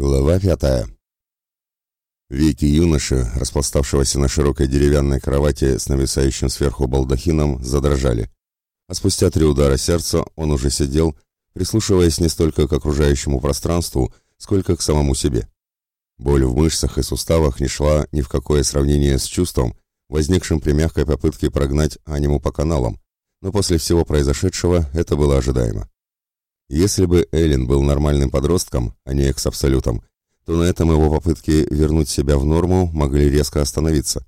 Глава пятая. Веки юноши, распластавшегося на широкой деревянной кровати с нависающим сверху балдахином, задрожали. А спустя три удара сердца он уже сидел, прислушиваясь не столько к окружающему пространству, сколько к самому себе. Боль в мышцах и суставах не шла ни в какое сравнение с чувством, возникшим при мягкой попытке прогнать аниму по каналам, но после всего произошедшего это было ожидаемо. Если бы Эллен был нормальным подростком, а не экс-абсолютом, то на этом его попытки вернуть себя в норму могли резко остановиться.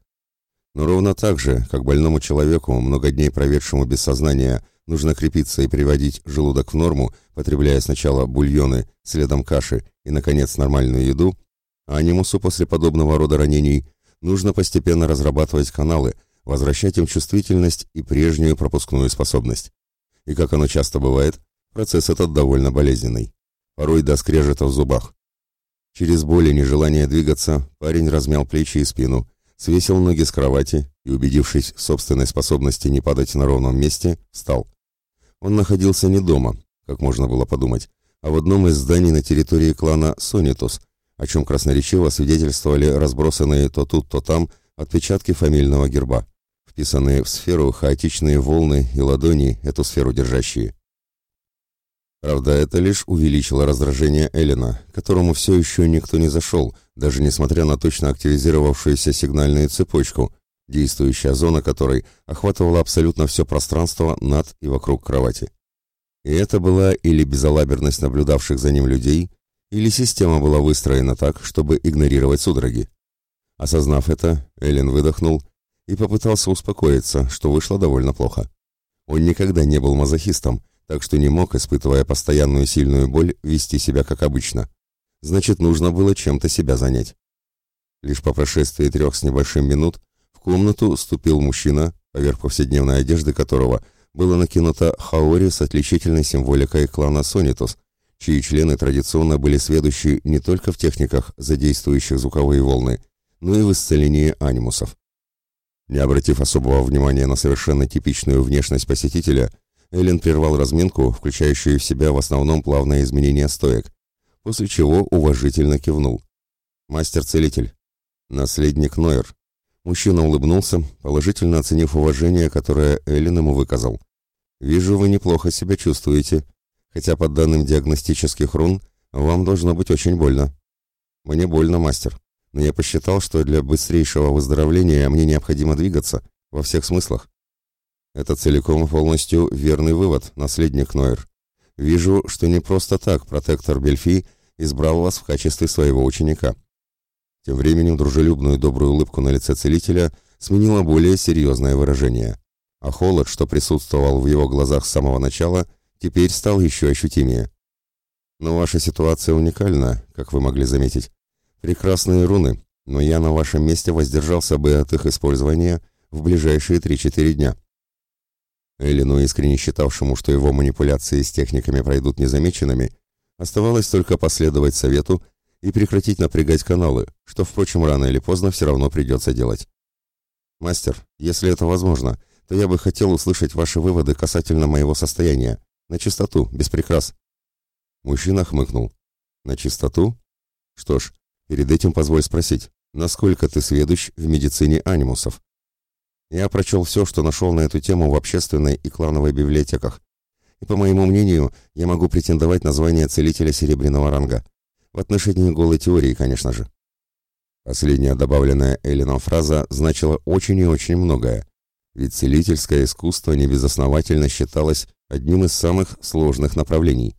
Но ровно так же, как больному человеку, много дней проведшему без сознания, нужно крепиться и приводить желудок в норму, потребляя сначала бульоны, следом каши и, наконец, нормальную еду, а анимусу после подобного рода ранений нужно постепенно разрабатывать каналы, возвращать им чувствительность и прежнюю пропускную способность. И как оно часто бывает – Процесс этот довольно болезненный. Порой до скрежета в зубах. Через боль и нежелание двигаться, парень размял плечи и спину, свесил ноги с кровати и, убедившись в собственной способности не падать на ровном месте, встал. Он находился не дома, как можно было подумать, а в одном из зданий на территории клана Сонитус, о чем красноречиво свидетельствовали разбросанные то тут, то там отпечатки фамильного герба, вписанные в сферу хаотичные волны и ладони, эту сферу держащие. Правда, это лишь увеличило раздражение Эллина, которому все еще никто не зашел, даже несмотря на точно активизировавшуюся сигнальную цепочку, действующая зона которой охватывала абсолютно все пространство над и вокруг кровати. И это была или безалаберность наблюдавших за ним людей, или система была выстроена так, чтобы игнорировать судороги. Осознав это, Эллен выдохнул и попытался успокоиться, что вышло довольно плохо. Он никогда не был мазохистом, так что не мог, испытывая постоянную сильную боль, вести себя как обычно. Значит, нужно было чем-то себя занять. Лишь по прошествии трех с небольшим минут в комнату вступил мужчина, поверх повседневной одежды которого было накинуто хаори с отличительной символикой клана Сонитус, чьи члены традиционно были сведущи не только в техниках, задействующих звуковые волны, но и в исцелении анимусов. Не обратив особого внимания на совершенно типичную внешность посетителя, Эллен прервал разминку, включающую в себя в основном плавное изменение стоек, после чего уважительно кивнул. «Мастер-целитель. Наследник Нойер». Мужчина улыбнулся, положительно оценив уважение, которое Эллен ему выказал. «Вижу, вы неплохо себя чувствуете, хотя по данным диагностических рун вам должно быть очень больно». «Мне больно, мастер, но я посчитал, что для быстрейшего выздоровления мне необходимо двигаться, во всех смыслах. Это целиком и полностью верный вывод, наследник Нойер. Вижу, что не просто так протектор Бельфи избрал вас в качестве своего ученика. Тем временем дружелюбную добрую улыбку на лице целителя сменило более серьезное выражение. А холод, что присутствовал в его глазах с самого начала, теперь стал еще ощутимее. Но ваша ситуация уникальна, как вы могли заметить. Прекрасные руны, но я на вашем месте воздержался бы от их использования в ближайшие 3-4 дня. Эллину, искренне считавшему, что его манипуляции с техниками пройдут незамеченными, оставалось только последовать совету и прекратить напрягать каналы, что, впрочем, рано или поздно все равно придется делать. «Мастер, если это возможно, то я бы хотел услышать ваши выводы касательно моего состояния. На чистоту, без прикрас». Мужчина хмыкнул. «На чистоту? Что ж, перед этим позволь спросить, насколько ты сведущ в медицине анимусов?» Я прочел все, что нашел на эту тему в общественной и клановой библиотеках. И, по моему мнению, я могу претендовать на звание целителя серебряного ранга. В отношении голой теории, конечно же. Последняя добавленная Эллином фраза значила очень и очень многое. Ведь целительское искусство небезосновательно считалось одним из самых сложных направлений.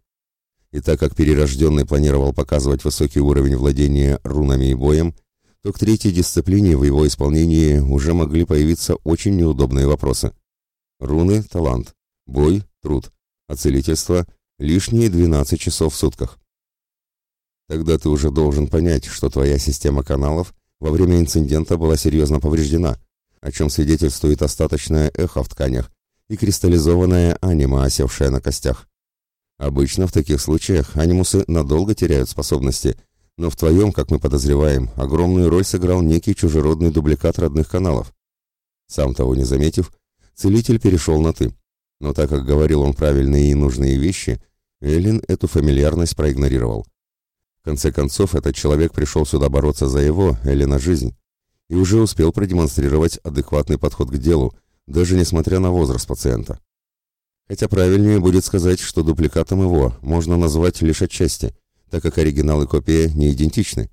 И так как перерожденный планировал показывать высокий уровень владения рунами и боем, то к третьей дисциплине в его исполнении уже могли появиться очень неудобные вопросы. Руны – талант, бой – труд, а целительство – лишние 12 часов в сутках. Тогда ты уже должен понять, что твоя система каналов во время инцидента была серьезно повреждена, о чем свидетельствует остаточное эхо в тканях и кристаллизованная анима, осевшая на костях. Обычно в таких случаях анимусы надолго теряют способности – но в твоем, как мы подозреваем, огромную роль сыграл некий чужеродный дубликат родных каналов. Сам того не заметив, целитель перешел на «ты». Но так как говорил он правильные и нужные вещи, Эллин эту фамильярность проигнорировал. В конце концов, этот человек пришел сюда бороться за его, Элина, жизнь, и уже успел продемонстрировать адекватный подход к делу, даже несмотря на возраст пациента. Хотя правильнее будет сказать, что дубликатом его можно назвать лишь отчасти, так как оригинал и копия не идентичны.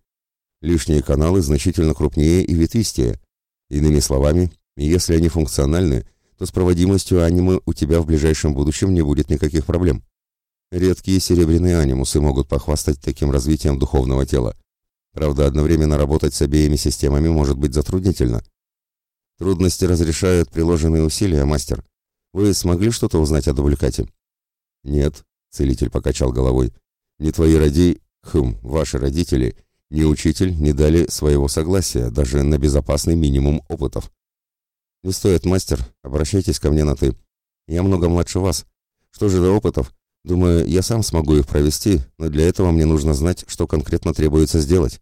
Лишние каналы значительно крупнее и ветвистее. Иными словами, если они функциональны, то с проводимостью анимы у тебя в ближайшем будущем не будет никаких проблем. Редкие серебряные анимусы могут похвастать таким развитием духовного тела. Правда, одновременно работать с обеими системами может быть затруднительно. Трудности разрешают приложенные усилия, мастер. Вы смогли что-то узнать о дубликате? Нет, целитель покачал головой. Ни твои роди... Хм, ваши родители, ни учитель не дали своего согласия, даже на безопасный минимум опытов. Не стоит, мастер, обращайтесь ко мне на «ты». Я много младше вас. Что же до опытов? Думаю, я сам смогу их провести, но для этого мне нужно знать, что конкретно требуется сделать.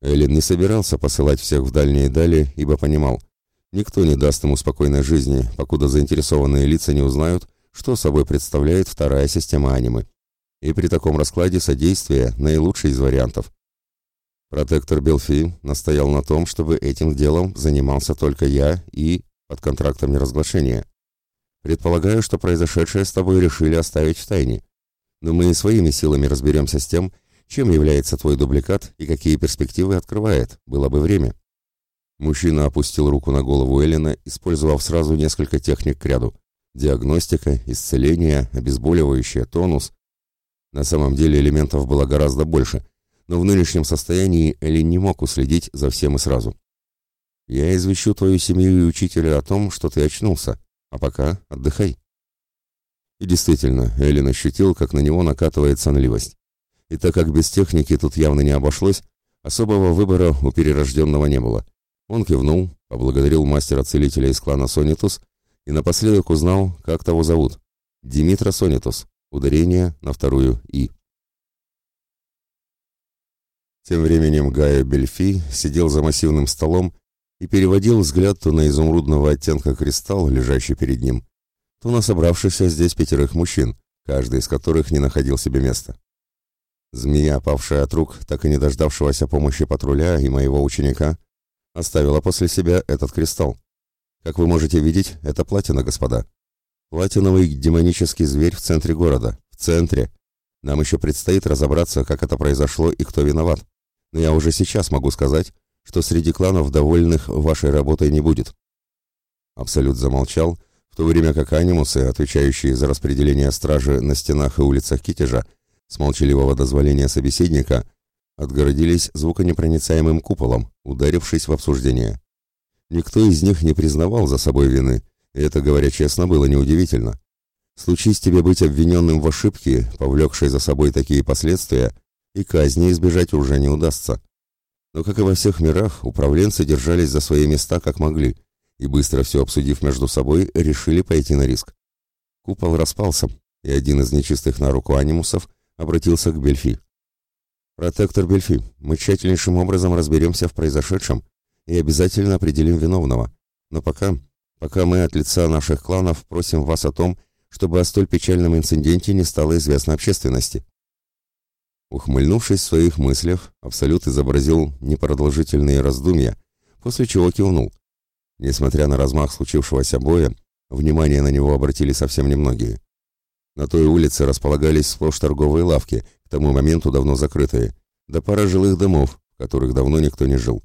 Эллен не собирался посылать всех в дальние дали, ибо понимал, никто не даст ему спокойной жизни, покуда заинтересованные лица не узнают, что собой представляет вторая система анимы. И при таком раскладе содействие – наилучший из вариантов. Протектор Белфи настоял на том, чтобы этим делом занимался только я и под контрактом неразглашения. Предполагаю, что произошедшее с тобой решили оставить в тайне. Но мы и своими силами разберемся с тем, чем является твой дубликат и какие перспективы открывает, было бы время. Мужчина опустил руку на голову Эллина, использовав сразу несколько техник к ряду. Диагностика, исцеление, обезболивающее, тонус. На самом деле элементов было гораздо больше, но в нынешнем состоянии Эллин не мог уследить за всем и сразу. «Я извещу твою семью и учителя о том, что ты очнулся», а пока отдыхай. И действительно, Эллен ощутил, как на него накатывает сонливость. И так как без техники тут явно не обошлось, особого выбора у перерожденного не было. Он кивнул, поблагодарил мастера-целителя из клана Сонитус и напоследок узнал, как того зовут. Димитра Сонитус. Ударение на вторую «и». Тем временем Гая Бельфи сидел за массивным столом и переводил взгляд то на изумрудного оттенка кристалл, лежащий перед ним, то на собравшихся здесь пятерых мужчин, каждый из которых не находил себе места. Змея, павшая от рук, так и не дождавшегося помощи патруля и моего ученика, оставила после себя этот кристалл. Как вы можете видеть, это платина, господа. Платиновый демонический зверь в центре города. В центре. Нам еще предстоит разобраться, как это произошло и кто виноват. Но я уже сейчас могу сказать, что среди кланов довольных вашей работой не будет. Абсолют замолчал, в то время как анимусы, отвечающие за распределение стражи на стенах и улицах Китежа, с молчаливого дозволения собеседника, отгородились звуконепроницаемым куполом, ударившись в обсуждение. Никто из них не признавал за собой вины, и это, говоря честно, было неудивительно. Случись тебе быть обвиненным в ошибке, повлекшей за собой такие последствия, и казни избежать уже не удастся. Но, как и во всех мирах, управленцы держались за свои места как могли, и быстро все обсудив между собой, решили пойти на риск. Купол распался, и один из нечистых на руку анимусов обратился к Бельфи. «Протектор Бельфи, мы тщательнейшим образом разберемся в произошедшем и обязательно определим виновного. Но пока, пока мы от лица наших кланов просим вас о том, чтобы о столь печальном инциденте не стало известно общественности». Ухмыльнувшись в своих мыслях, Абсолют изобразил непродолжительные раздумья, после чего кивнул. Несмотря на размах случившегося боя, внимание на него обратили совсем немногие. На той улице располагались сплошь торговые лавки, к тому моменту давно закрытые, да пара жилых домов, в которых давно никто не жил.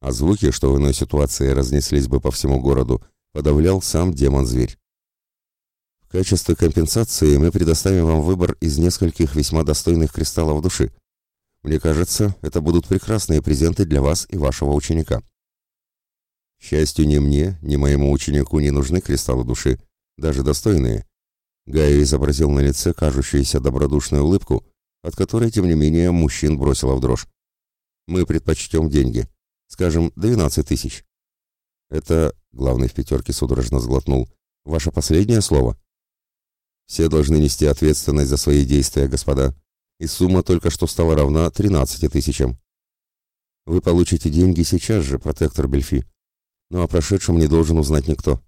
А звуки, что в иной ситуации разнеслись бы по всему городу, подавлял сам демон-зверь. В качестве компенсации мы предоставим вам выбор из нескольких весьма достойных кристаллов души. Мне кажется, это будут прекрасные презенты для вас и вашего ученика. К счастью, ни мне, ни моему ученику не нужны кристаллы души, даже достойные. Гая изобразил на лице кажущуюся добродушную улыбку, от которой, тем не менее, мужчин бросила в дрожь. Мы предпочтем деньги. Скажем, 12 тысяч. Это, главный в пятерке судорожно сглотнул, ваше последнее слово? Все должны нести ответственность за свои действия, господа. И сумма только что стала равна 13 тысячам. Вы получите деньги сейчас же, протектор Бельфи. Но о прошедшем не должен узнать никто.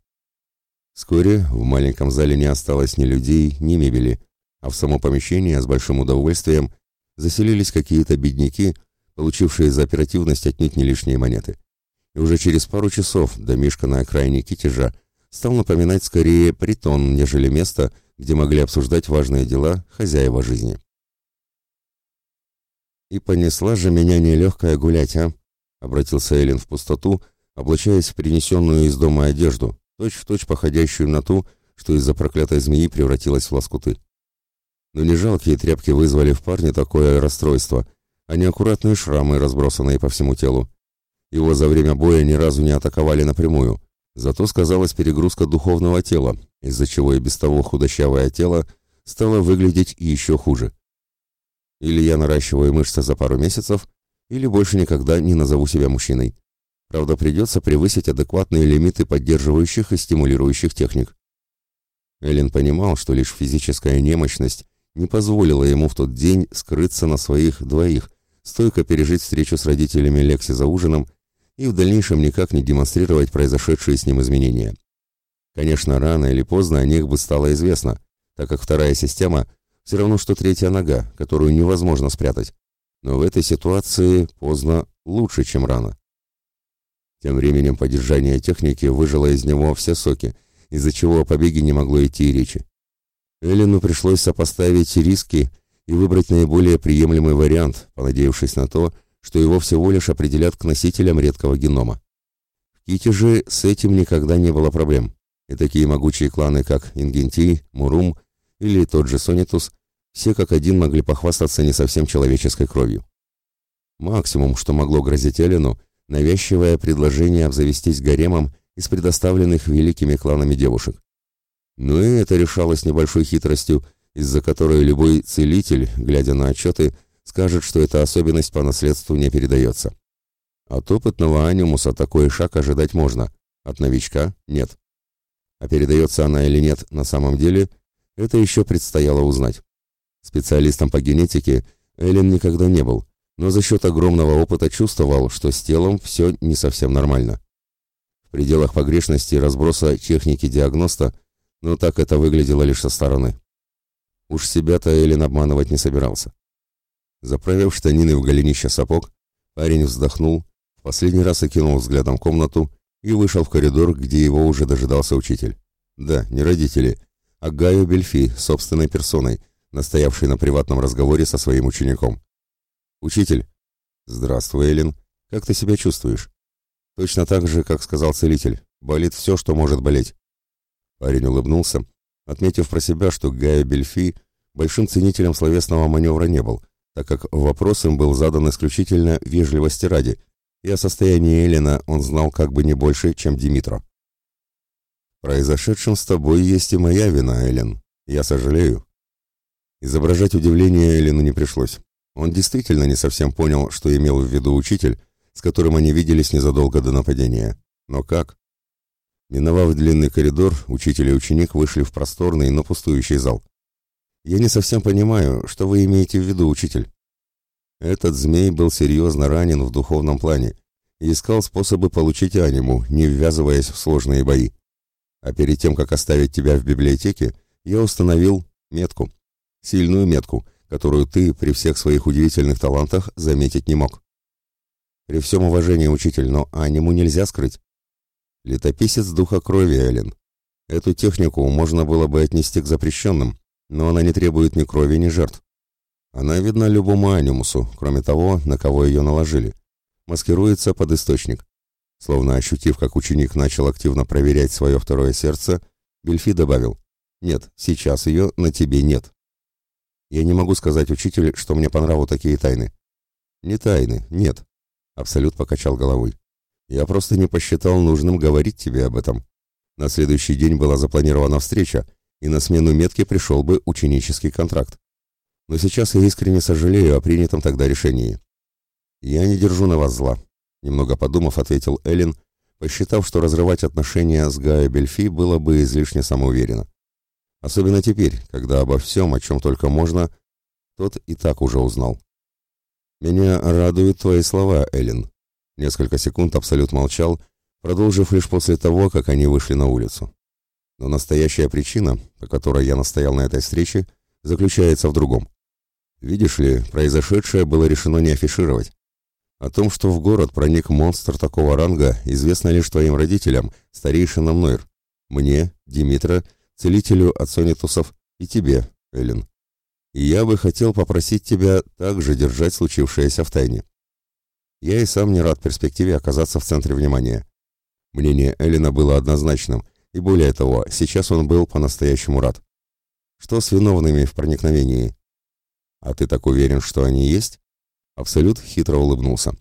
Вскоре в маленьком зале не осталось ни людей, ни мебели, а в само помещение с большим удовольствием заселились какие-то бедняки, получившие за оперативность отнюдь не лишние монеты. И уже через пару часов домишка на окраине Китежа стал напоминать скорее притон, нежели место, где могли обсуждать важные дела хозяева жизни. «И понесла же меня нелегкая гулять, а?» — обратился Эллен в пустоту, облачаясь в принесенную из дома одежду, точь-в-точь точь походящую на ту, что из-за проклятой змеи превратилась в лоскуты. Но не жалкие тряпки вызвали в парне такое расстройство, а не аккуратные шрамы, разбросанные по всему телу. Его за время боя ни разу не атаковали напрямую, зато сказалась перегрузка духовного тела, из-за чего и без того худощавое тело стало выглядеть еще хуже. Или я наращиваю мышцы за пару месяцев, или больше никогда не назову себя мужчиной. Правда, придется превысить адекватные лимиты поддерживающих и стимулирующих техник. Эллен понимал, что лишь физическая немощность не позволила ему в тот день скрыться на своих двоих, стойко пережить встречу с родителями Лекси за ужином и в дальнейшем никак не демонстрировать произошедшие с ним изменения. Конечно, рано или поздно о них бы стало известно, так как вторая система все равно, что третья нога, которую невозможно спрятать. Но в этой ситуации поздно лучше, чем рано. Тем временем поддержание техники выжило из него все соки, из-за чего о побеге не могло идти и речи. Эллену пришлось сопоставить риски и выбрать наиболее приемлемый вариант, понадеявшись на то, что его всего лишь определят к носителям редкого генома. В Ките же с этим никогда не было проблем, и такие могучие кланы, как Ингенти, Мурум или тот же Сонитус, все как один могли похвастаться не совсем человеческой кровью. Максимум, что могло грозить Элену, навязчивое предложение обзавестись гаремом из предоставленных великими кланами девушек. Но и это решалось небольшой хитростью, из-за которой любой целитель, глядя на отчеты, скажет, что эта особенность по наследству не передается. От опытного анимуса такой шаг ожидать можно, от новичка – нет. А передается она или нет на самом деле, это еще предстояло узнать. Специалистом по генетике Эллен никогда не был, но за счет огромного опыта чувствовал, что с телом все не совсем нормально. В пределах погрешности разброса техники диагноста – но так это выглядело лишь со стороны. Уж себя-то Эллен обманывать не собирался. Заправив штанины в голенище сапог, парень вздохнул, последний раз окинул взглядом комнату и вышел в коридор, где его уже дожидался учитель. Да, не родители, а Гаю Бельфи, собственной персоной, настоявший на приватном разговоре со своим учеником. «Учитель!» «Здравствуй, Эллен. Как ты себя чувствуешь?» «Точно так же, как сказал целитель. Болит все, что может болеть. Парень улыбнулся, отметив про себя, что Гая Бельфи большим ценителем словесного маневра не был, так как вопрос им был задан исключительно вежливости ради, и о состоянии Эллина он знал как бы не больше, чем Димитро. «Произошедшем с тобой есть и моя вина, Эллен. Я сожалею». Изображать удивление Эллену не пришлось. Он действительно не совсем понял, что имел в виду учитель, с которым они виделись незадолго до нападения. Но как? Миновав длинный коридор, учитель и ученик вышли в просторный, но пустующий зал. «Я не совсем понимаю, что вы имеете в виду, учитель?» Этот змей был серьезно ранен в духовном плане и искал способы получить аниму, не ввязываясь в сложные бои. А перед тем, как оставить тебя в библиотеке, я установил метку. Сильную метку, которую ты при всех своих удивительных талантах заметить не мог. При всем уважении, учитель, но аниму нельзя скрыть. Летописец духа крови, Эллен. Эту технику можно было бы отнести к запрещенным, но она не требует ни крови, ни жертв. Она видна любому анимусу, кроме того, на кого ее наложили. Маскируется под источник. Словно ощутив, как ученик начал активно проверять свое второе сердце, Бельфи добавил, «Нет, сейчас ее на тебе нет». Я не могу сказать учителю, что мне по нраву такие тайны. Не тайны, нет. Абсолют покачал головой. Я просто не посчитал нужным говорить тебе об этом. На следующий день была запланирована встреча, и на смену метки пришел бы ученический контракт. Но сейчас я искренне сожалею о принятом тогда решении. Я не держу на вас зла, немного подумав, ответил Эллен, посчитав, что разрывать отношения с Гая Бельфи было бы излишне самоуверенно. Особенно теперь, когда обо всем, о чем только можно, тот и так уже узнал. «Меня радуют твои слова, Эллен», Несколько секунд Абсолют молчал, продолжив лишь после того, как они вышли на улицу. Но настоящая причина, по которой я настоял на этой встрече, заключается в другом. Видишь ли, произошедшее было решено не афишировать. О том, что в город проник монстр такого ранга, известно лишь твоим родителям, старейшинам Нойр, мне, Димитра, целителю от Сонитусов и тебе, Эллен. И я бы хотел попросить тебя также держать случившееся в тайне. Я и сам не рад перспективе оказаться в центре внимания. Мнение Эллина было однозначным, и более того, сейчас он был по-настоящему рад. Что с виновными в проникновении? А ты так уверен, что они есть? Абсолют хитро улыбнулся.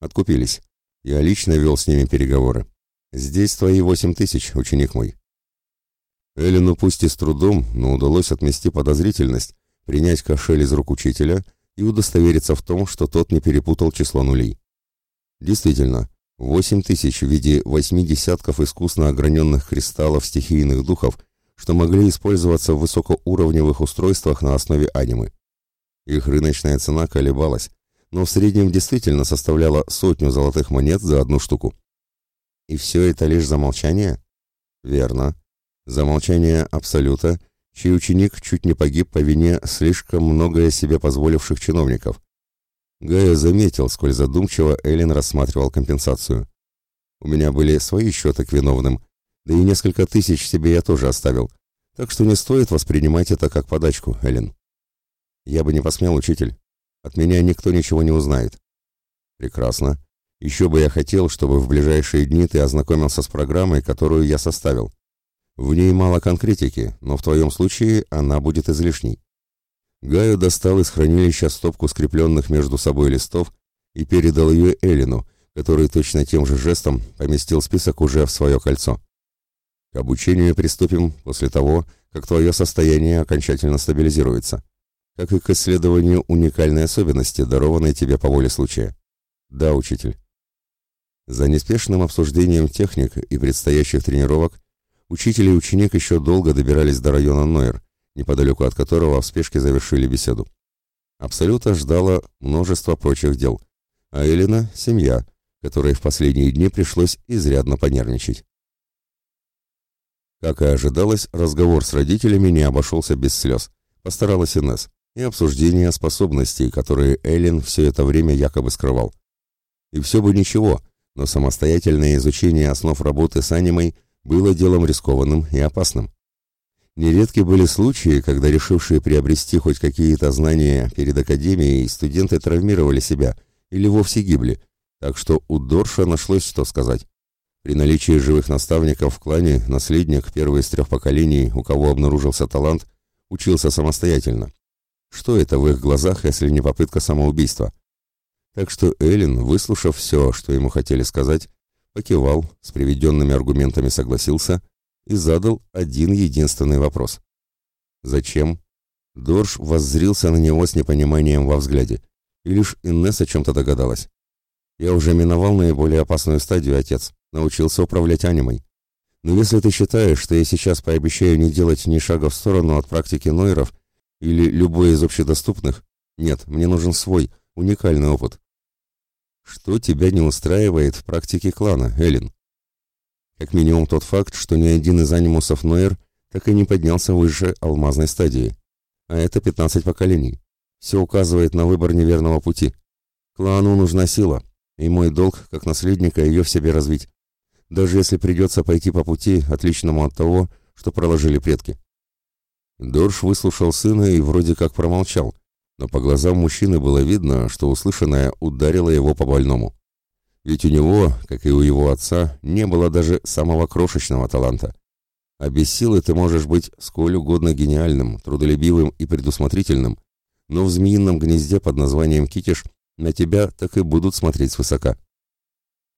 Откупились. Я лично вел с ними переговоры. Здесь твои восемь тысяч, ученик мой. Эллину пусть и с трудом, но удалось отмести подозрительность, принять кошель из рук учителя и удостовериться в том, что тот не перепутал число нулей. Действительно, восемь тысяч в виде восьми десятков искусно ограненных кристаллов стихийных духов, что могли использоваться в высокоуровневых устройствах на основе анимы. Их рыночная цена колебалась, но в среднем действительно составляла сотню золотых монет за одну штуку. И все это лишь за молчание? Верно. За молчание Абсолюта, чей ученик чуть не погиб по вине слишком многое себе позволивших чиновников. Гая заметил, сколь задумчиво Эллен рассматривал компенсацию. У меня были свои счеты к виновным, да и несколько тысяч себе я тоже оставил, так что не стоит воспринимать это как подачку, Эллен. Я бы не посмел, учитель. От меня никто ничего не узнает. Прекрасно. Еще бы я хотел, чтобы в ближайшие дни ты ознакомился с программой, которую я составил. В ней мало конкретики, но в твоем случае она будет излишней. Гаю достал из хранилища стопку скрепленных между собой листов и передал ее Элину, который точно тем же жестом поместил список уже в свое кольцо. К обучению приступим после того, как твое состояние окончательно стабилизируется, как и к исследованию уникальной особенности, дарованной тебе по воле случая. Да, учитель. За неспешным обсуждением техник и предстоящих тренировок учитель и ученик еще долго добирались до района Нойер, неподалеку от которого в спешке завершили беседу. Абсолютно ждало множество прочих дел, а Элина — семья, которой в последние дни пришлось изрядно понервничать. Как и ожидалось, разговор с родителями не обошелся без слез, постаралась Инесс, и обсуждение способностей, которые Эллен все это время якобы скрывал. И все бы ничего, но самостоятельное изучение основ работы с анимой было делом рискованным и опасным. Нередки были случаи, когда решившие приобрести хоть какие-то знания перед академией студенты травмировали себя или вовсе гибли, так что у Дорша нашлось что сказать. При наличии живых наставников в клане наследник, первый из трех поколений, у кого обнаружился талант, учился самостоятельно. Что это в их глазах, если не попытка самоубийства? Так что Эллен, выслушав все, что ему хотели сказать, покивал, с приведенными аргументами согласился и задал один единственный вопрос. «Зачем?» Дорж воззрился на него с непониманием во взгляде, и лишь Иннес о чем-то догадалась. «Я уже миновал наиболее опасную стадию, отец, научился управлять анимой. Но если ты считаешь, что я сейчас пообещаю не делать ни шага в сторону от практики Нойров или любой из общедоступных, нет, мне нужен свой, уникальный опыт. Что тебя не устраивает в практике клана, Эллен? Как минимум тот факт, что ни один из анимусов Нойер так и не поднялся выше алмазной стадии. А это 15 поколений. Все указывает на выбор неверного пути. Клану нужна сила, и мой долг, как наследника, ее в себе развить. Даже если придется пойти по пути, отличному от того, что проложили предки. Дорж выслушал сына и вроде как промолчал, но по глазам мужчины было видно, что услышанное ударило его по больному. Ведь у него, как и у его отца, не было даже самого крошечного таланта. А без силы ты можешь быть сколь угодно гениальным, трудолюбивым и предусмотрительным, но в змеином гнезде под названием Китиш на тебя так и будут смотреть свысока.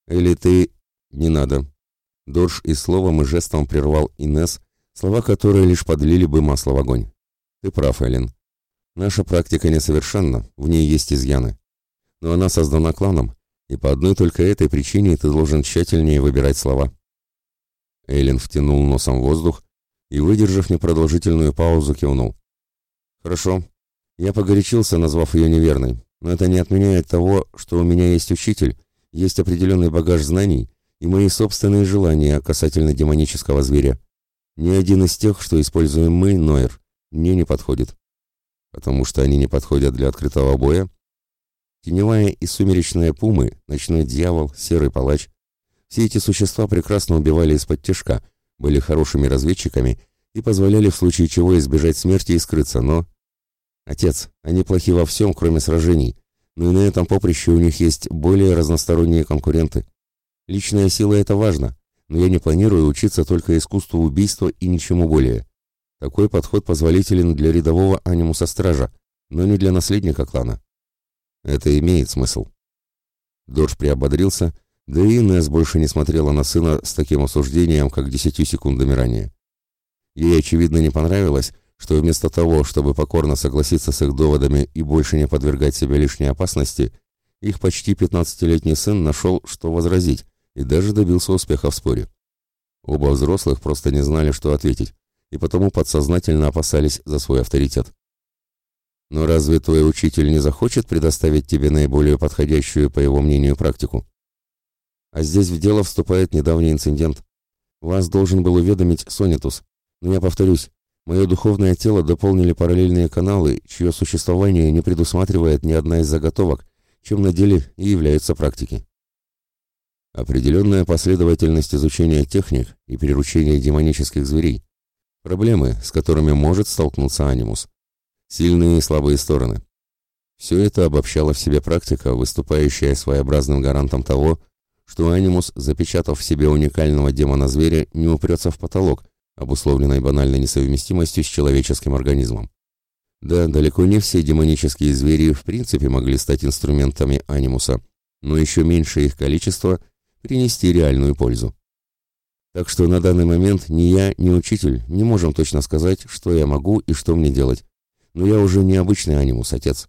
Или ты... не надо. Дорж и словом и жестом прервал Инес, слова которые лишь подлили бы масло в огонь. Ты прав, Эллен. Наша практика несовершенна, в ней есть изъяны. Но она создана кланом, и по одной только этой причине ты должен тщательнее выбирать слова. Эллен втянул носом воздух и, выдержав непродолжительную паузу, кивнул. «Хорошо. Я погорячился, назвав ее неверной, но это не отменяет того, что у меня есть учитель, есть определенный багаж знаний и мои собственные желания касательно демонического зверя. Ни один из тех, что используем мы, Нойер, мне не подходит. Потому что они не подходят для открытого боя? Теневая и сумеречная пумы, ночной дьявол, серый палач. Все эти существа прекрасно убивали из-под тяжка, были хорошими разведчиками и позволяли в случае чего избежать смерти и скрыться, но... Отец, они плохи во всем, кроме сражений, но и на этом поприще у них есть более разносторонние конкуренты. Личная сила — это важно, но я не планирую учиться только искусству убийства и ничему более. Такой подход позволителен для рядового анимуса-стража, но не для наследника клана. Это имеет смысл. Дорж приободрился, да и Инесс больше не смотрела на сына с таким осуждением, как десятью секундами ранее. Ей, очевидно, не понравилось, что вместо того, чтобы покорно согласиться с их доводами и больше не подвергать себя лишней опасности, их почти пятнадцатилетний сын нашел, что возразить, и даже добился успеха в споре. Оба взрослых просто не знали, что ответить, и потому подсознательно опасались за свой авторитет. Но разве твой учитель не захочет предоставить тебе наиболее подходящую, по его мнению, практику? А здесь в дело вступает недавний инцидент. Вас должен был уведомить Сонитус, но я повторюсь, мое духовное тело дополнили параллельные каналы, чье существование не предусматривает ни одна из заготовок, чем на деле и являются практики. Определенная последовательность изучения техник и приручения демонических зверей. Проблемы, с которыми может столкнуться анимус. Сильные и слабые стороны. Все это обобщала в себе практика, выступающая своеобразным гарантом того, что анимус, запечатав в себе уникального демона-зверя, не упрется в потолок, обусловленной банальной несовместимостью с человеческим организмом. Да, далеко не все демонические звери в принципе могли стать инструментами анимуса, но еще меньше их количество принести реальную пользу. Так что на данный момент ни я, ни учитель не можем точно сказать, что я могу и что мне делать. Но я уже не обычный анимус, отец.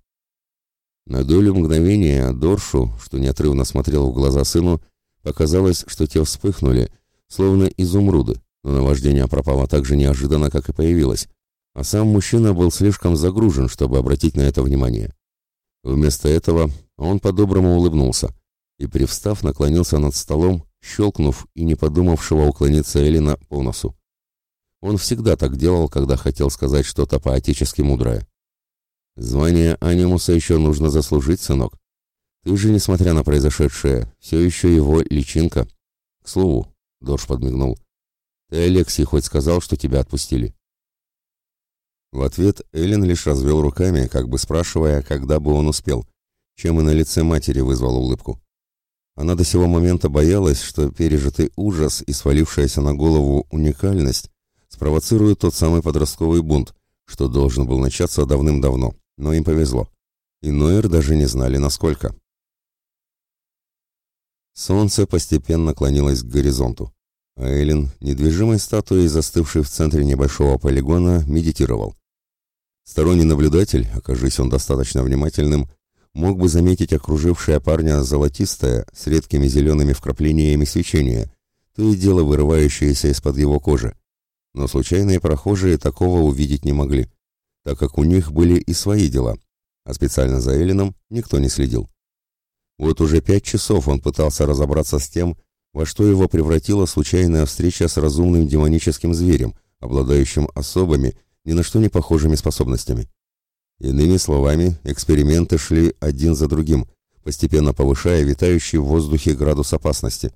На долю мгновения Доршу, что неотрывно смотрел в глаза сыну, показалось, что те вспыхнули, словно изумруды, но наваждение пропало так же неожиданно, как и появилось, а сам мужчина был слишком загружен, чтобы обратить на это внимание. Вместо этого он по-доброму улыбнулся и, привстав, наклонился над столом, щелкнув и не подумавшего уклониться Элина по носу. Он всегда так делал, когда хотел сказать что-то поотечески мудрое. «Звание анимуса еще нужно заслужить, сынок. Ты же, несмотря на произошедшее, все еще его личинка. К слову, — Дорж подмигнул, — ты Алексей хоть сказал, что тебя отпустили?» В ответ Эллен лишь развел руками, как бы спрашивая, когда бы он успел, чем и на лице матери вызвал улыбку. Она до сего момента боялась, что пережитый ужас и свалившаяся на голову уникальность спровоцируют тот самый подростковый бунт, что должен был начаться давным-давно, но им повезло. И Нойер даже не знали, насколько. Солнце постепенно клонилось к горизонту, а Эллен, недвижимой статуей, застывшей в центре небольшого полигона, медитировал. Сторонний наблюдатель, окажись он достаточно внимательным, мог бы заметить окружившее парня золотистое, с редкими зелеными вкраплениями свечения, то и дело вырывающееся из-под его кожи. Но случайные прохожие такого увидеть не могли, так как у них были и свои дела, а специально за Элином никто не следил. Вот уже пять часов он пытался разобраться с тем, во что его превратила случайная встреча с разумным демоническим зверем, обладающим особыми, ни на что не похожими способностями. Иными словами, эксперименты шли один за другим, постепенно повышая витающий в воздухе градус опасности.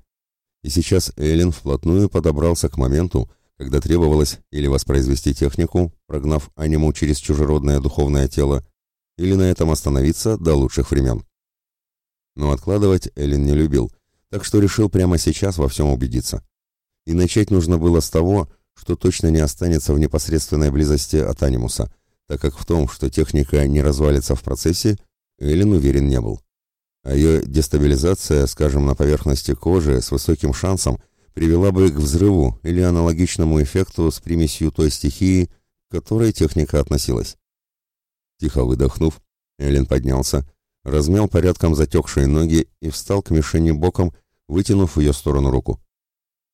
И сейчас Эллен вплотную подобрался к моменту, когда требовалось или воспроизвести технику, прогнав аниму через чужеродное духовное тело, или на этом остановиться до лучших времен. Но откладывать Эллен не любил, так что решил прямо сейчас во всем убедиться. И начать нужно было с того, что точно не останется в непосредственной близости от анимуса – так как в том, что техника не развалится в процессе, Эллен уверен не был. А ее дестабилизация, скажем, на поверхности кожи с высоким шансом привела бы к взрыву или аналогичному эффекту с примесью той стихии, к которой техника относилась. Тихо выдохнув, Эллен поднялся, размял порядком затекшие ноги и встал к мишени боком, вытянув в ее сторону руку.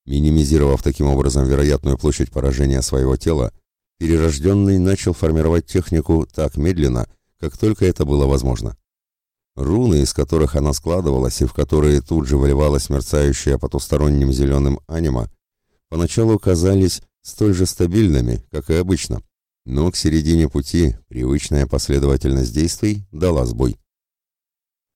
Минимизировав таким образом вероятную площадь поражения своего тела, Перерожденный начал формировать технику так медленно, как только это было возможно. Руны, из которых она складывалась и в которые тут же выливалась мерцающая потусторонним зеленым анима, поначалу казались столь же стабильными, как и обычно, Но к середине пути привычная последовательность действий дала сбой.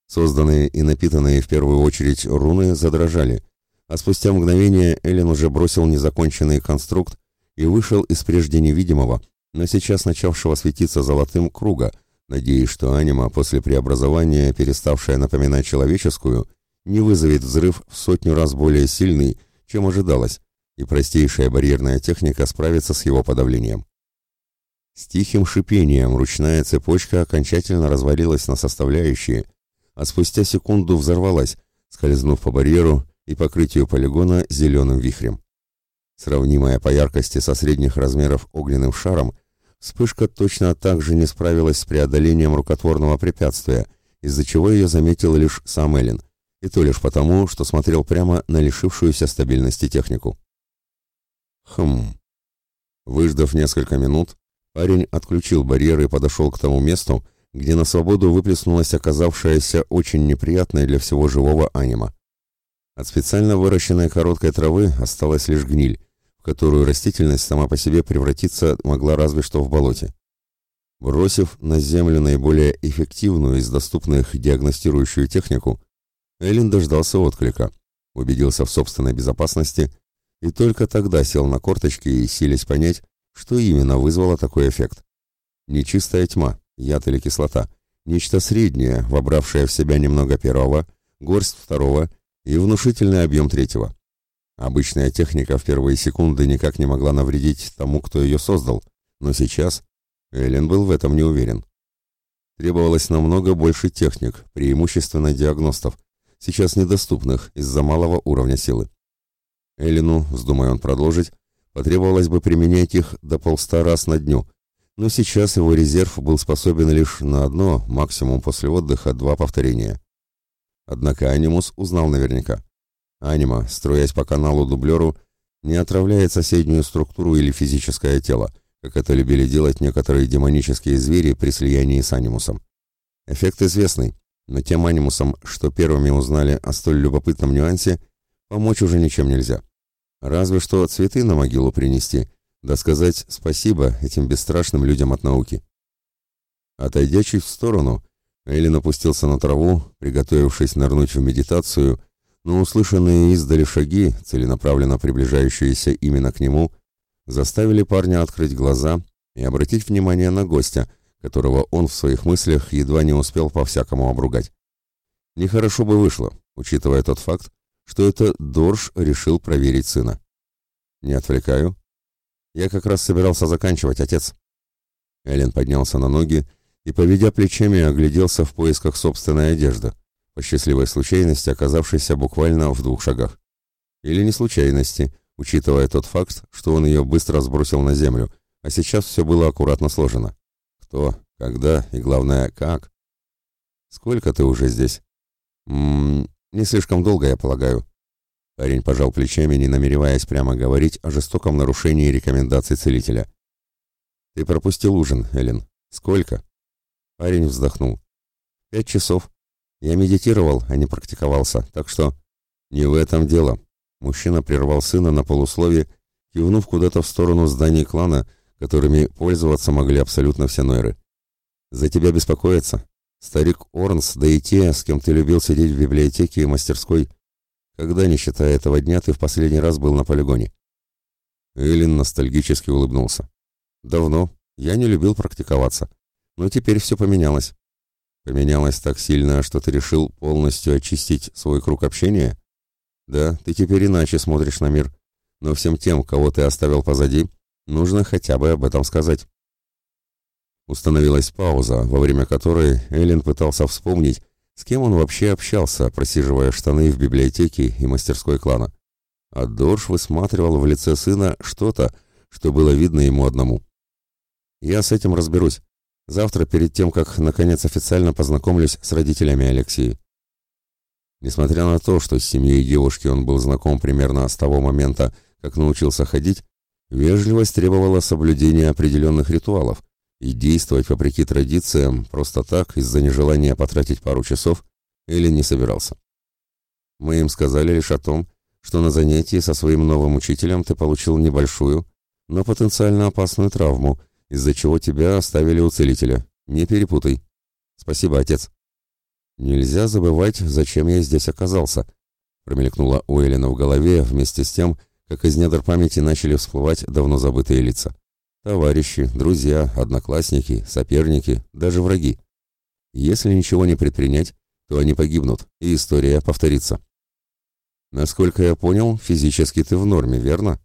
Созданные и напитанные в первую очередь руны задрожали, а спустя мгновение Эллен уже бросил незаконченный конструкт и вышел из прежде невидимого, но сейчас начавшего светиться золотым круга, надеясь, что анима после преобразования, переставшая напоминать человеческую, не вызовет взрыв в сотню раз более сильный, чем ожидалось, и простейшая барьерная техника справится с его подавлением. С тихим шипением ручная цепочка окончательно развалилась на составляющие, а спустя секунду взорвалась, скользнув по барьеру и покрытию полигона зеленым вихрем. Сравнимая по яркости со средних размеров огненным шаром, вспышка точно так же не справилась с преодолением рукотворного препятствия, из-за чего ее заметил лишь сам Эллен, и то лишь потому, что смотрел прямо на лишившуюся стабильности технику. Хм. Выждав несколько минут, парень отключил барьер и подошел к тому месту, где на свободу выплеснулась оказавшаяся очень неприятная для всего живого анима. От специально выращенной короткой травы осталась лишь гниль, которую растительность сама по себе превратиться могла разве что в болоте. Бросив на землю наиболее эффективную из доступных диагностирующую технику, Эллен дождался отклика, убедился в собственной безопасности и только тогда сел на корточки и силясь понять, что именно вызвало такой эффект. Нечистая тьма, яд или кислота, нечто среднее, вобравшее в себя немного первого, горсть второго и внушительный объем третьего. Обычная техника в первые секунды никак не могла навредить тому, кто ее создал, но сейчас Эллен был в этом не уверен. Требовалось намного больше техник, преимущественно диагностов, сейчас недоступных из-за малого уровня силы. Эллину, вздумая он продолжить, потребовалось бы применять их до полста раз на дню, но сейчас его резерв был способен лишь на одно, максимум после отдыха два повторения. Однако Анимус узнал наверняка. Анима, строясь по каналу-дублеру, не отравляет соседнюю структуру или физическое тело, как это любили делать некоторые демонические звери при слиянии с Анимусом. Эффект известный, но тем Анимусам, что первыми узнали о столь любопытном нюансе, помочь уже ничем нельзя. Разве что цветы на могилу принести, да сказать спасибо этим бесстрашным людям от науки. Отойдя чуть в сторону, Эйлин опустился на траву, приготовившись нырнуть в медитацию, но услышанные издали шаги, целенаправленно приближающиеся именно к нему, заставили парня открыть глаза и обратить внимание на гостя, которого он в своих мыслях едва не успел по-всякому обругать. Нехорошо бы вышло, учитывая тот факт, что это Дорж решил проверить сына. «Не отвлекаю?» «Я как раз собирался заканчивать, отец». Эллен поднялся на ноги и, поведя плечами, огляделся в поисках собственной одежды, по счастливой случайности оказавшейся буквально в двух шагах. Или не случайности, учитывая тот факт, что он ее быстро сбросил на землю, а сейчас все было аккуратно сложено. Кто, когда и, главное, как? «Сколько ты уже здесь?» «Ммм, не слишком долго, я полагаю. Парень пожал плечами, не намереваясь прямо говорить о жестоком нарушении рекомендаций целителя. Ты пропустил ужин, Эллен. Сколько? Парень вздохнул. Пять часов. Я медитировал, а не практиковался, так что... Не в этом дело. Мужчина прервал сына на полуслове, кивнув куда-то в сторону зданий клана, которыми пользоваться могли абсолютно все нойры. За тебя беспокоятся. Старик Орнс, да и те, с кем ты любил сидеть в библиотеке и мастерской. Когда, не считая этого дня, ты в последний раз был на полигоне?» Эллин ностальгически улыбнулся. «Давно. Я не любил практиковаться. Но теперь все поменялось. Поменялось так сильно, что ты решил полностью очистить свой круг общения? Да, ты теперь иначе смотришь на мир. Но всем тем, кого ты оставил позади, нужно хотя бы об этом сказать. Установилась пауза, во время которой Эллен пытался вспомнить, с кем он вообще общался, просиживая штаны в библиотеке и мастерской клана. А Дорж высматривал в лице сына что-то, что было видно ему одному. «Я с этим разберусь. Завтра, перед тем, как, наконец, официально познакомлюсь с родителями Алексея». Несмотря на то, что с семьей девушки он был знаком примерно с того момента, как научился ходить, вежливость требовала соблюдения определенных ритуалов, и действовать вопреки традициям просто так, из-за нежелания потратить пару часов, Эллен не собирался. Мы им сказали лишь о том, что на занятии со своим новым учителем ты получил небольшую, но потенциально опасную травму из-за чего тебя оставили у целителя. Не перепутай. Спасибо, отец. Нельзя забывать, зачем я здесь оказался. Промелькнула у Эллина в голове вместе с тем, как из недр памяти начали всплывать давно забытые лица. Товарищи, друзья, одноклассники, соперники, даже враги. Если ничего не предпринять, то они погибнут, и история повторится. Насколько я понял, физически ты в норме, верно?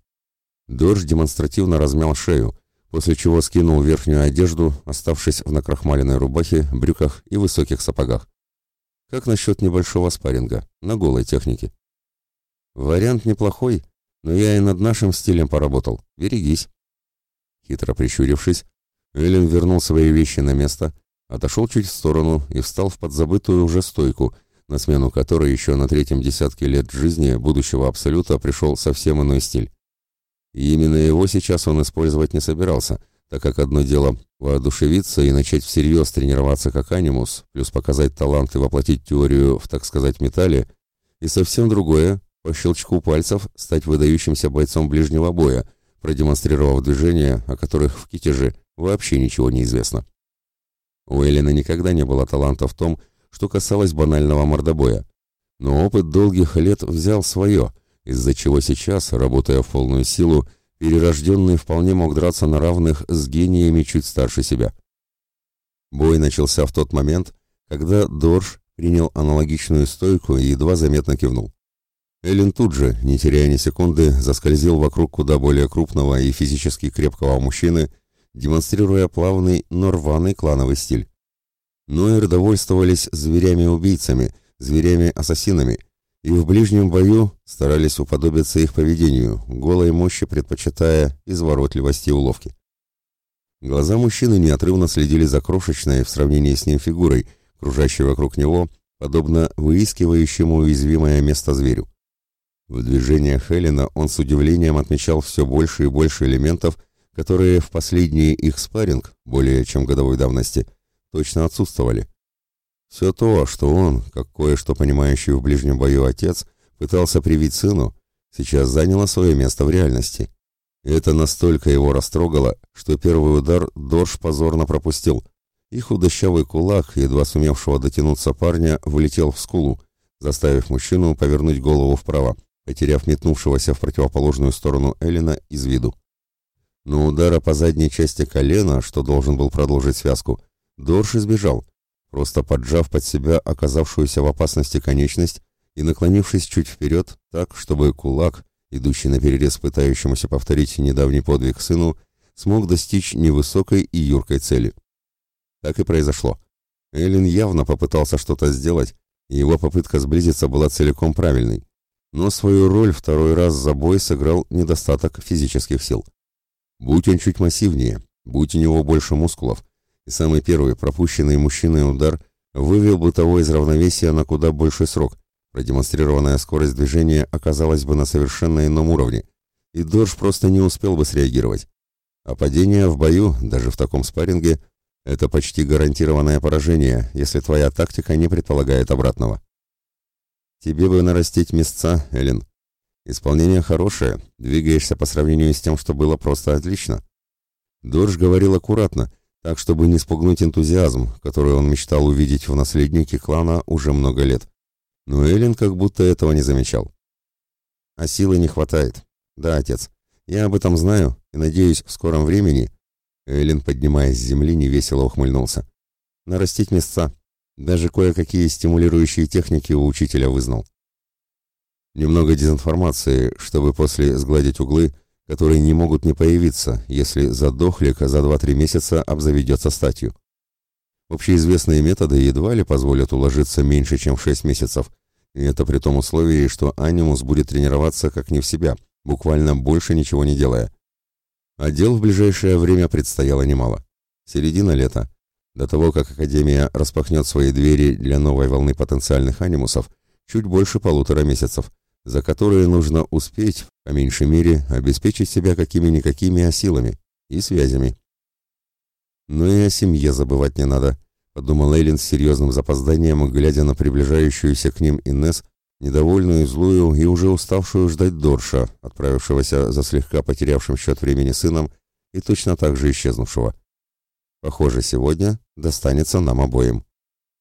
Дождь демонстративно размял шею, после чего скинул верхнюю одежду, оставшись в накрахмаленной рубахе, брюках и высоких сапогах. Как насчет небольшого спарринга, на голой технике? Вариант неплохой, но я и над нашим стилем поработал. Берегись. Хитро прищурившись, Эллен вернул свои вещи на место, отошел чуть в сторону и встал в подзабытую уже стойку, на смену которой еще на третьем десятке лет жизни будущего Абсолюта пришел совсем иной стиль. И именно его сейчас он использовать не собирался, так как одно дело воодушевиться и начать всерьез тренироваться как анимус, плюс показать талант и воплотить теорию в, так сказать, металле, и совсем другое — по щелчку пальцев стать выдающимся бойцом ближнего боя, продемонстрировав движения, о которых в Китеже вообще ничего не известно. У Эллина никогда не было таланта в том, что касалось банального мордобоя. Но опыт долгих лет взял свое, из-за чего сейчас, работая в полную силу, перерожденный вполне мог драться на равных с гениями чуть старше себя. Бой начался в тот момент, когда Дорж принял аналогичную стойку и едва заметно кивнул. Эллен тут же, не теряя ни секунды, заскользил вокруг куда более крупного и физически крепкого мужчины, демонстрируя плавный, но рваный клановый стиль. Нойер довольствовались зверями-убийцами, зверями-ассасинами, и в ближнем бою старались уподобиться их поведению, голой мощи предпочитая изворотливости и уловки. Глаза мужчины неотрывно следили за крошечной в сравнении с ним фигурой, кружащей вокруг него, подобно выискивающему уязвимое место зверю. В движениях Хелена он с удивлением отмечал все больше и больше элементов, которые в последний их спарринг, более чем годовой давности, точно отсутствовали. Все то, что он, как кое-что понимающий в ближнем бою отец, пытался привить сыну, сейчас заняло свое место в реальности. И это настолько его растрогало, что первый удар Дорж позорно пропустил, и худощавый кулак, едва сумевшего дотянуться парня, вылетел в скулу, заставив мужчину повернуть голову вправо, потеряв метнувшегося в противоположную сторону Эллина из виду. Но удара по задней части колена, что должен был продолжить связку, Дорж избежал, просто поджав под себя оказавшуюся в опасности конечность и наклонившись чуть вперед, так, чтобы кулак, идущий на перерез пытающемуся повторить недавний подвиг сыну, смог достичь невысокой и юркой цели. Так и произошло. Эллен явно попытался что-то сделать, и его попытка сблизиться была целиком правильной. Но свою роль второй раз за бой сыграл недостаток физических сил. Будь он чуть массивнее, будь у него больше мускулов, и самый первый пропущенный мужчиной удар вывел бы того из равновесия на куда больший срок. Продемонстрированная скорость движения оказалась бы на совершенно ином уровне, и Дорж просто не успел бы среагировать. А падение в бою, даже в таком спарринге, это почти гарантированное поражение, если твоя тактика не предполагает обратного. Тебе бы нарастить места, Эллен. Исполнение хорошее, двигаешься по сравнению с тем, что было просто отлично. Дорж говорил аккуратно, так чтобы не спугнуть энтузиазм, который он мечтал увидеть в наследнике клана уже много лет. Но Эллен как будто этого не замечал. А силы не хватает. Да, отец, я об этом знаю и надеюсь, в скором времени... Эллен, поднимаясь с земли, невесело ухмыльнулся. Нарастить места. Даже кое-какие стимулирующие техники у учителя вызнал. Немного дезинформации, чтобы после сгладить углы которые не могут не появиться, если задохлик за 2-3 месяца обзаведется статью. Общеизвестные методы едва ли позволят уложиться меньше, чем в 6 месяцев, и это при том условии, что анимус будет тренироваться как не в себя, буквально больше ничего не делая. А дел в ближайшее время предстояло немало. Середина лета. До того, как Академия распахнет свои двери для новой волны потенциальных анимусов, чуть больше полутора месяцев за которые нужно успеть, по меньшей мере, обеспечить себя какими-никакими осилами и связями. Но и о семье забывать не надо, подумал Эйлин с серьезным запозданием, глядя на приближающуюся к ним Инес, недовольную, злую и уже уставшую ждать Дорша, отправившегося за слегка потерявшим счет времени сыном и точно так же исчезнувшего. Похоже, сегодня достанется нам обоим.